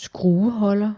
skrueholder.